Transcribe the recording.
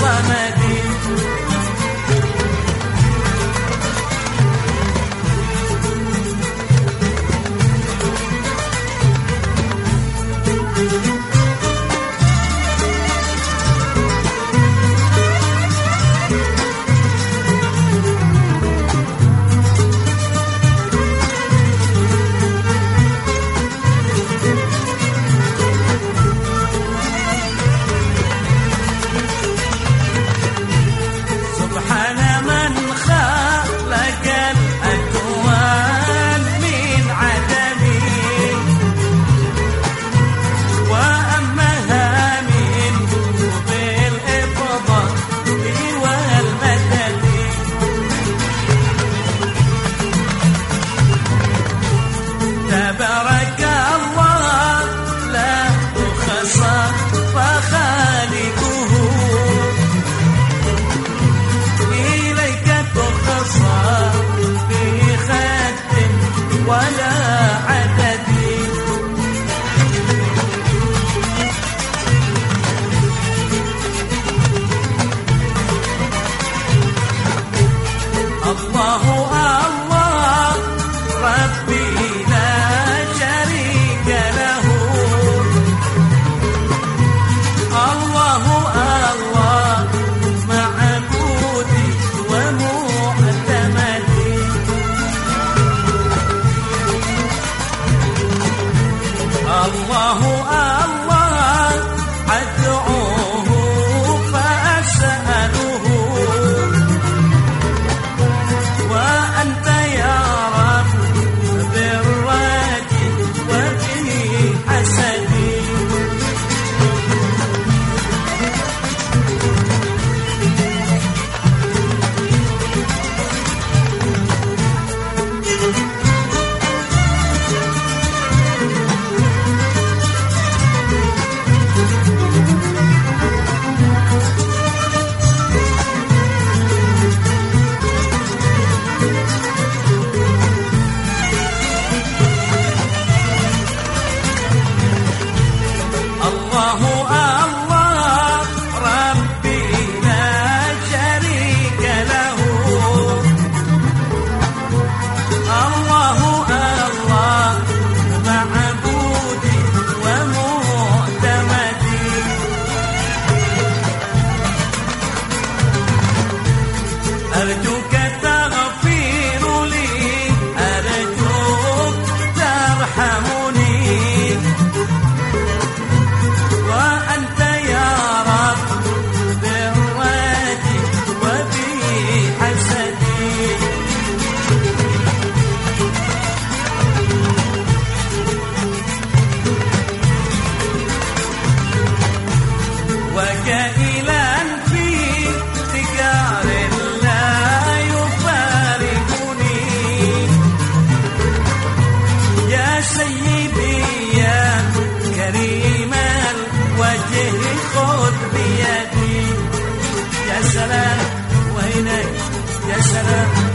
sana الله أعلم I don't que Senator